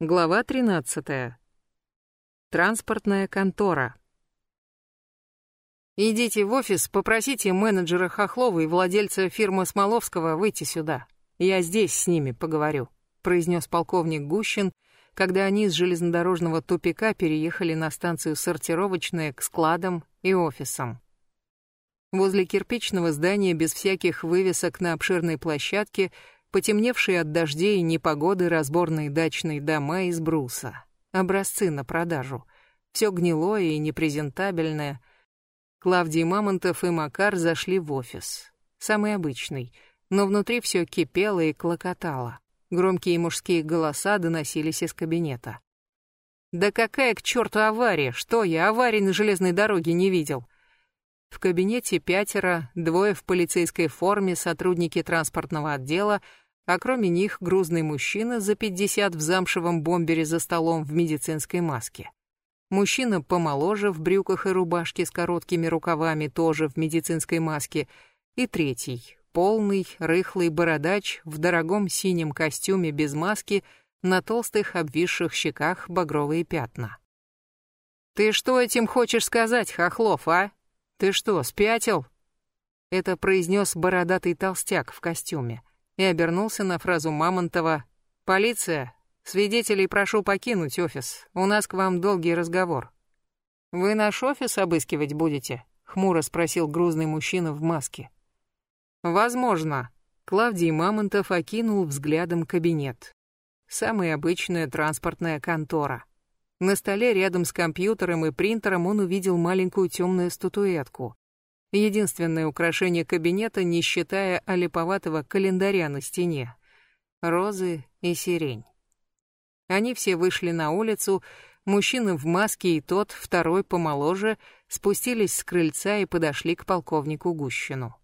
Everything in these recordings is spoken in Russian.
Глава 13. Транспортная контора. Идите в офис, попросите менеджера Хохлова и владельца фирмы Смоловского выйти сюда. Я здесь с ними поговорю, произнес полковник Гущин, когда они с железнодорожного тупика переехали на станцию сортировочная к складам и офисам. Возле кирпичного здания без всяких вывесок на обширной площадке потемневшие от дождей и непогоды разборные дачные дома из бруса, образцы на продажу. Все гнилое и непрезентабельное. Клавдий Мамонтов и Макар зашли в офис. Самый обычный, но внутри все кипело и клокотало. Громкие мужские голоса доносились из кабинета. «Да какая к черту авария? Что я аварий на железной дороге не видел?» В кабинете пятеро, двое в полицейской форме, сотрудники транспортного отдела, а кроме них грузный мужчина за 50 в замшевом бомбере за столом в медицинской маске. Мужчина помоложе в брюках и рубашке с короткими рукавами, тоже в медицинской маске. И третий, полный, рыхлый бородач в дорогом синем костюме без маски, на толстых обвисших щеках багровые пятна. «Ты что этим хочешь сказать, Хохлов, а?» «Ты что, спятил?» Это произнес бородатый толстяк в костюме и обернулся на фразу Мамонтова «Полиция, свидетелей прошу покинуть офис, у нас к вам долгий разговор». «Вы наш офис обыскивать будете?» — хмуро спросил грузный мужчина в маске. «Возможно». Клавдий Мамонтов окинул взглядом кабинет. Самая обычная транспортная контора. На столе рядом с компьютером и принтером он увидел маленькую темную статуэтку. Единственное украшение кабинета, не считая олиповатого календаря на стене. Розы и сирень. Они все вышли на улицу, мужчина в маске и тот, второй помоложе, спустились с крыльца и подошли к полковнику Гущину.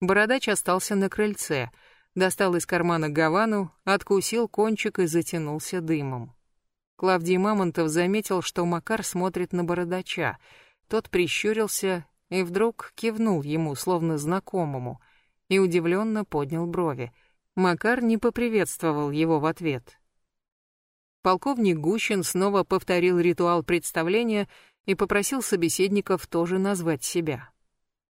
Бородач остался на крыльце, достал из кармана гавану, откусил кончик и затянулся дымом. Клавдий Мамонтов заметил, что Макар смотрит на бородача. Тот прищурился и вдруг кивнул ему, словно знакомому, и удивленно поднял брови. Макар не поприветствовал его в ответ. Полковник Гущин снова повторил ритуал представления и попросил собеседников тоже назвать себя.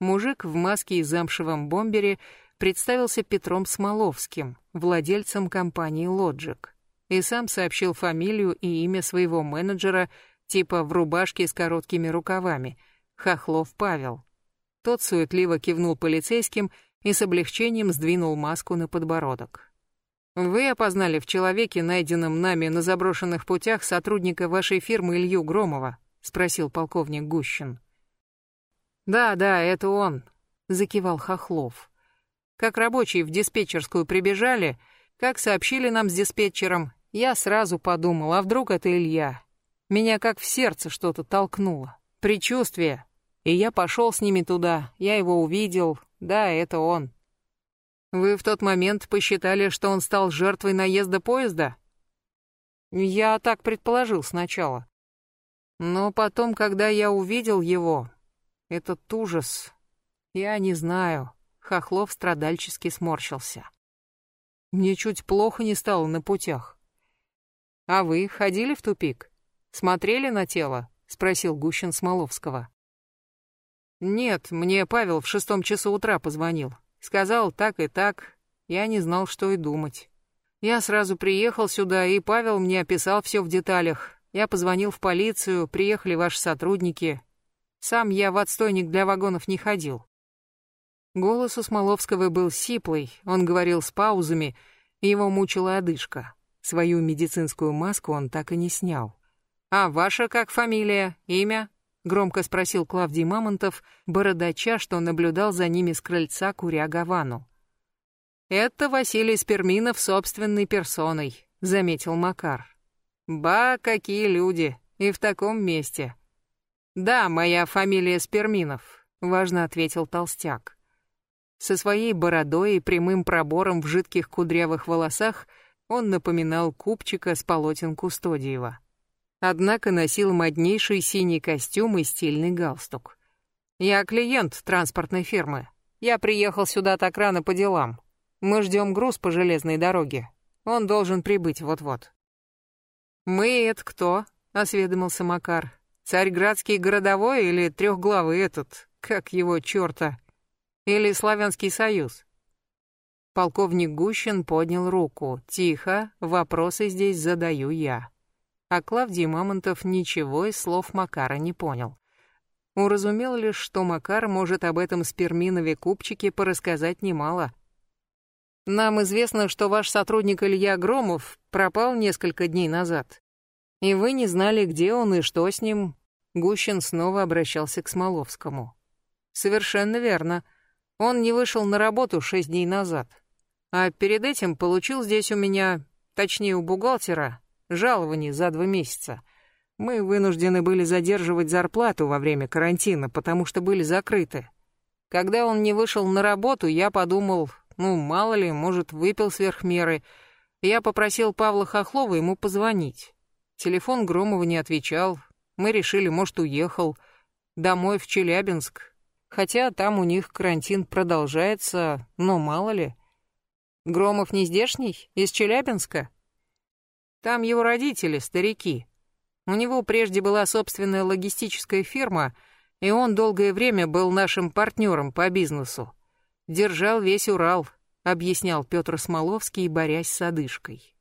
Мужик в маске и замшевом бомбере представился Петром Смоловским, владельцем компании «Лоджик» и сам сообщил фамилию и имя своего менеджера, типа в рубашке с короткими рукавами, Хохлов Павел. Тот суетливо кивнул полицейским и с облегчением сдвинул маску на подбородок. «Вы опознали в человеке, найденном нами на заброшенных путях, сотрудника вашей фирмы Илью Громова?» — спросил полковник Гущин. «Да, да, это он», — закивал Хохлов. «Как рабочие в диспетчерскую прибежали, как сообщили нам с диспетчером, я сразу подумал, а вдруг это Илья? Меня как в сердце что-то толкнуло. Предчувствие. И я пошел с ними туда, я его увидел. Да, это он. Вы в тот момент посчитали, что он стал жертвой наезда поезда? Я так предположил сначала. Но потом, когда я увидел его, этот ужас, я не знаю. Хохлов страдальчески сморщился. Мне чуть плохо не стало на путях. «А вы ходили в тупик? Смотрели на тело?» — спросил Гущин Смоловского. «Нет, мне Павел в шестом часу утра позвонил. Сказал так и так. Я не знал, что и думать. Я сразу приехал сюда, и Павел мне описал все в деталях. Я позвонил в полицию, приехали ваши сотрудники. Сам я в отстойник для вагонов не ходил». Голос у Смоловского был сиплый, он говорил с паузами, его мучила одышка. Свою медицинскую маску он так и не снял. «А ваша как фамилия? Имя?» — громко спросил Клавдий Мамонтов, бородача, что наблюдал за ними с крыльца, куря гавану. «Это Василий Сперминов собственной персоной», — заметил Макар. «Ба, какие люди! И в таком месте!» «Да, моя фамилия Сперминов», — важно ответил Толстяк. Со своей бородой и прямым пробором в жидких кудрявых волосах — он напоминал купчика с полотен Кустодиева. Однако носил моднейший синий костюм и стильный галстук. «Я клиент транспортной фирмы. Я приехал сюда так рано по делам. Мы ждем груз по железной дороге. Он должен прибыть вот-вот». «Мы — это кто?» — осведомился Макар. «Царьградский городовой или трехглавый этот, как его черта? Или Славянский союз?» Полковник Гущин поднял руку. «Тихо, вопросы здесь задаю я». А Клавдий Мамонтов ничего из слов Макара не понял. Уразумел лишь, что Макар может об этом сперминове купчике порассказать немало. «Нам известно, что ваш сотрудник Илья Громов пропал несколько дней назад. И вы не знали, где он и что с ним. Гущин снова обращался к Смоловскому. Совершенно верно. Он не вышел на работу шесть дней назад. А перед этим получил здесь у меня, точнее у бухгалтера, жалование за два месяца. Мы вынуждены были задерживать зарплату во время карантина, потому что были закрыты. Когда он не вышел на работу, я подумал, ну, мало ли, может, выпил сверх меры. Я попросил Павла Хохлова ему позвонить. Телефон Громова не отвечал. Мы решили, может, уехал. Домой в Челябинск. Хотя там у них карантин продолжается, но мало ли. Громов не здешний? Из Челябинска? Там его родители, старики. У него прежде была собственная логистическая фирма, и он долгое время был нашим партнером по бизнесу. Держал весь Урал, объяснял Петр Смоловский, борясь с одышкой.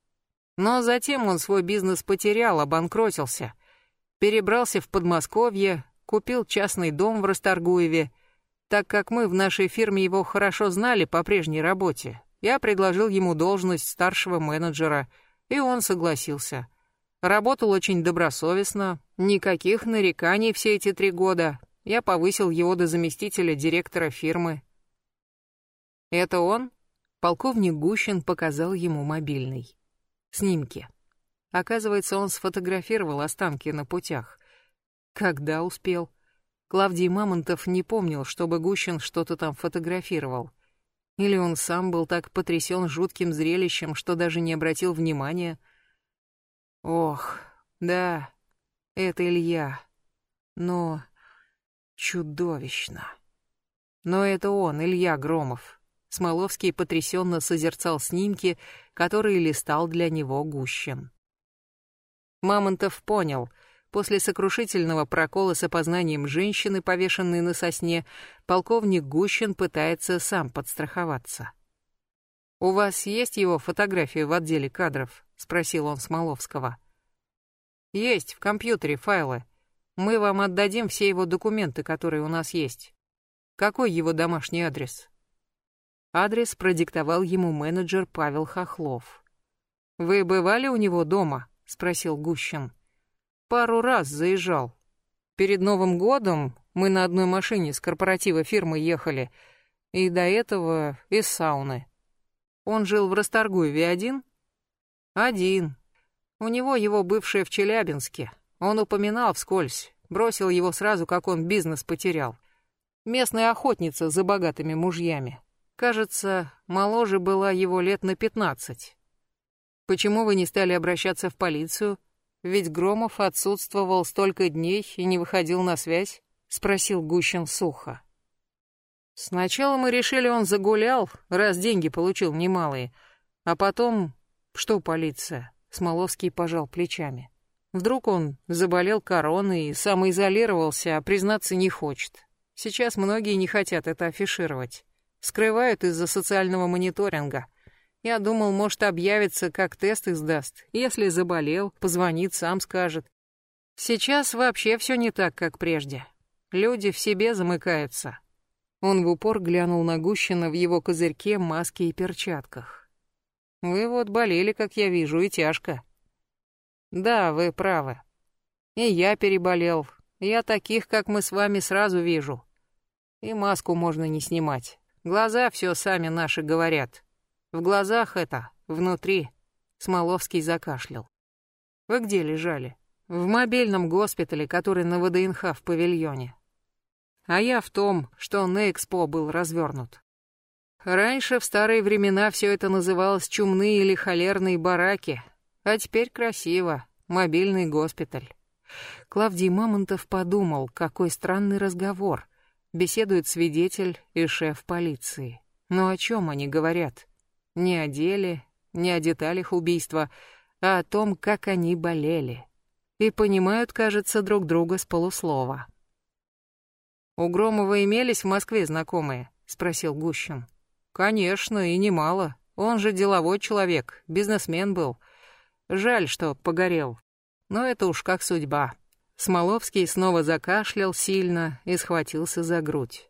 Но затем он свой бизнес потерял, обанкротился. Перебрался в Подмосковье, купил частный дом в Расторгуеве. Так как мы в нашей фирме его хорошо знали по прежней работе, я предложил ему должность старшего менеджера, и он согласился. Работал очень добросовестно, никаких нареканий все эти три года. Я повысил его до заместителя директора фирмы. «Это он?» Полковник Гущин показал ему мобильный снимки. Оказывается, он сфотографировал останки на путях. Когда успел? Клавдий Мамонтов не помнил, чтобы Гущин что-то там фотографировал. Или он сам был так потрясен жутким зрелищем, что даже не обратил внимания. Ох, да, это Илья. Но чудовищно. Но это он, Илья Громов. Смоловский потрясенно созерцал снимки, которые листал для него Гущин. Мамонтов понял. После сокрушительного прокола с опознанием женщины, повешенной на сосне, полковник Гущин пытается сам подстраховаться. «У вас есть его фотографии в отделе кадров?» — спросил он Смоловского. «Есть, в компьютере файлы. Мы вам отдадим все его документы, которые у нас есть. Какой его домашний адрес?» Адрес продиктовал ему менеджер Павел Хохлов. «Вы бывали у него дома?» — спросил Гущин. «Пару раз заезжал. Перед Новым годом мы на одной машине с корпоратива фирмы ехали, и до этого из сауны. Он жил в Расторгуеве один?» «Один. У него его бывшая в Челябинске. Он упоминал вскользь, бросил его сразу, как он бизнес потерял. Местная охотница за богатыми мужьями. Кажется, моложе была его лет на пятнадцать. Почему вы не стали обращаться в полицию? Ведь Громов отсутствовал столько дней и не выходил на связь, спросил Гущин сухо. Сначала мы решили, он загулял, раз деньги получил немалые, а потом... Что полиция? Смоловский пожал плечами. Вдруг он заболел короной и самоизолировался, а признаться не хочет. Сейчас многие не хотят это афишировать. Скрывают из-за социального мониторинга. Я думал, может, объявится, как тест издаст. Если заболел, позвонит, сам скажет. Сейчас вообще все не так, как прежде. Люди в себе замыкаются. Он в упор глянул на Гущина в его козырьке, маске и перчатках. Вы вот болели, как я вижу, и тяжко. Да, вы правы. И я переболел. Я таких, как мы с вами, сразу вижу. И маску можно не снимать. Глаза все сами наши говорят. В глазах это, внутри. Смоловский закашлял. Вы где лежали? В мобильном госпитале, который на ВДНХ в павильоне. А я в том, что на Экспо был развернут. Раньше, в старые времена, все это называлось чумные или холерные бараки, а теперь красиво, мобильный госпиталь. Клавдий Мамонтов подумал, какой странный разговор — Беседует свидетель и шеф полиции. Но о чем они говорят? Не о деле, не о деталях убийства, а о том, как они болели. И понимают, кажется, друг друга с полуслова. «У Громова имелись в Москве знакомые?» — спросил Гущин. «Конечно, и немало. Он же деловой человек, бизнесмен был. Жаль, что погорел. Но это уж как судьба». Смоловский снова закашлял сильно и схватился за грудь.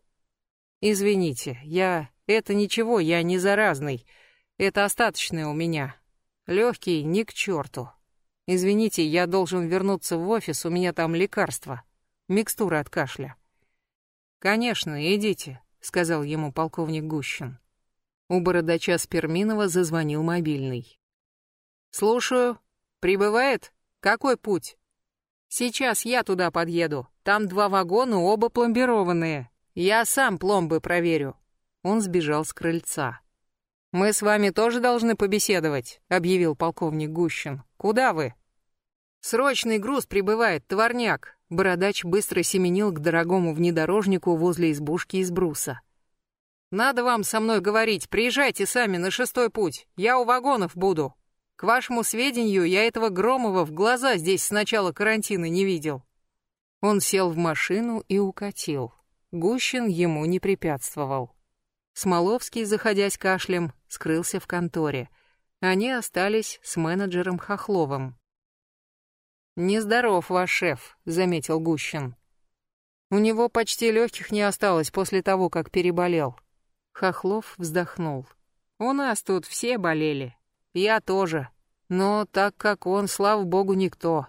«Извините, я... Это ничего, я не заразный. Это остаточное у меня. Легкий ни к черту. Извините, я должен вернуться в офис, у меня там лекарство. Микстура от кашля». «Конечно, идите», — сказал ему полковник Гущин. У бородача Сперминова зазвонил мобильный. «Слушаю. Прибывает? Какой путь?» «Сейчас я туда подъеду. Там два вагона, оба пломбированные. Я сам пломбы проверю». Он сбежал с крыльца. «Мы с вами тоже должны побеседовать», — объявил полковник Гущин. «Куда вы?» «Срочный груз прибывает, товарняк. Бородач быстро семенил к дорогому внедорожнику возле избушки из бруса. «Надо вам со мной говорить, приезжайте сами на шестой путь, я у вагонов буду. К вашему сведению, я этого Громова в глаза здесь с начала карантина не видел». Он сел в машину и укатил. Гущин ему не препятствовал. Смоловский, заходясь кашлем, скрылся в конторе. Они остались с менеджером Хохловым. «Нездоров ваш шеф», — заметил Гущин. «У него почти легких не осталось после того, как переболел». Хохлов вздохнул. «У нас тут все болели. Я тоже. Но так как он, слава богу, никто.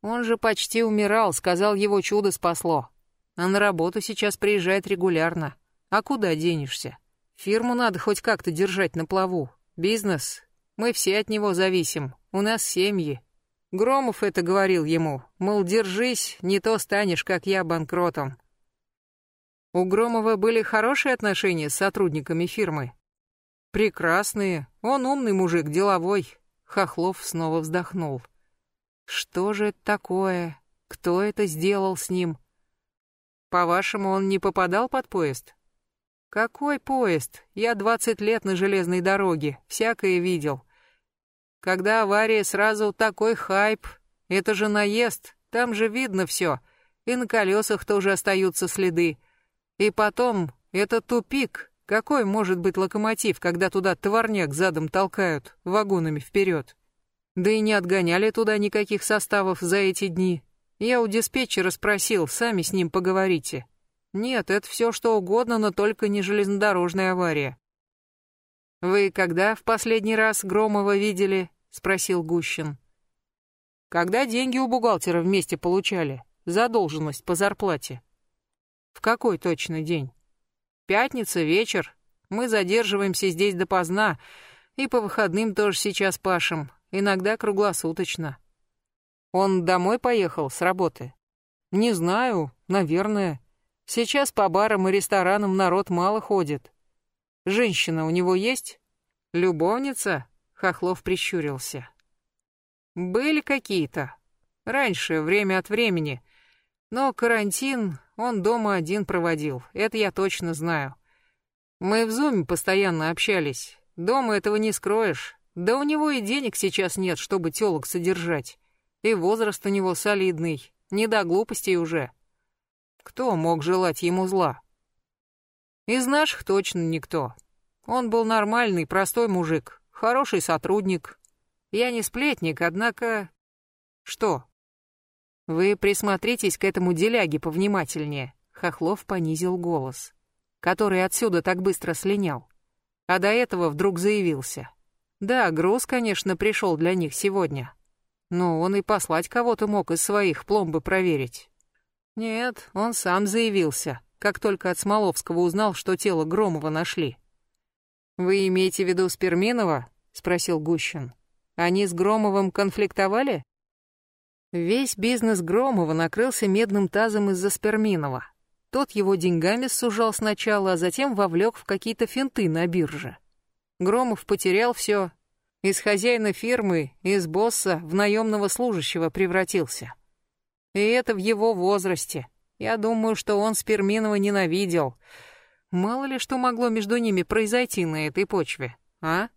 Он же почти умирал, сказал, его чудо спасло. А на работу сейчас приезжает регулярно. А куда денешься? Фирму надо хоть как-то держать на плаву. Бизнес. Мы все от него зависим. У нас семьи. Громов это говорил ему, мол, держись, не то станешь, как я, банкротом. У Громова были хорошие отношения с сотрудниками фирмы. Прекрасные, он умный мужик, деловой. Хохлов снова вздохнул. Что же это такое? Кто это сделал с ним? По-вашему, он не попадал под поезд? Какой поезд? Я двадцать лет на железной дороге, всякое видел. Когда авария, сразу такой хайп. Это же наезд, там же видно все. И на колесах тоже остаются следы. И потом, это тупик. Какой может быть локомотив, когда туда товарняк задом толкают, вагонами вперед? Да и не отгоняли туда никаких составов за эти дни. Я у диспетчера спросил, сами с ним поговорите. Нет, это все что угодно, но только не железнодорожная авария. «Вы когда в последний раз Громова видели?» — спросил Гущин. «Когда деньги у бухгалтера вместе получали, задолженность по зарплате». «В какой точно день?» «Пятница, вечер. Мы задерживаемся здесь допоздна, и по выходным тоже сейчас пашем, иногда круглосуточно». «Он домой поехал с работы?» «Не знаю, наверное. Сейчас по барам и ресторанам народ мало ходит». Женщина у него есть? Любовница? Хохлов прищурился. Были какие-то. Раньше, время от времени. Но карантин он дома один проводил, это я точно знаю. Мы в зуме постоянно общались. Дома этого не скроешь. Да у него и денег сейчас нет, чтобы тёлок содержать. И возраст у него солидный, не до глупостей уже. Кто мог желать ему зла? Из наших точно никто. Он был нормальный, простой мужик, хороший сотрудник. Я не сплетник, однако... Что? Вы присмотритесь к этому деляге повнимательнее. Хохлов понизил голос, который отсюда так быстро слинял. А до этого вдруг заявился. Да, груз, конечно, пришел для них сегодня. Но он и послать кого-то мог из своих пломбы проверить. Нет, он сам заявился как только от Смоловского узнал, что тело Громова нашли. «Вы имеете в виду Сперминова?» — спросил Гущин. «Они с Громовым конфликтовали?» Весь бизнес Громова накрылся медным тазом из-за Сперминова. Тот его деньгами сужал сначала, а затем вовлек в какие-то финты на бирже. Громов потерял все. Из хозяина фирмы, из босса в наемного служащего превратился. И это в его возрасте. Я думаю, что он Сперминова ненавидел. Мало ли что могло между ними произойти на этой почве, а?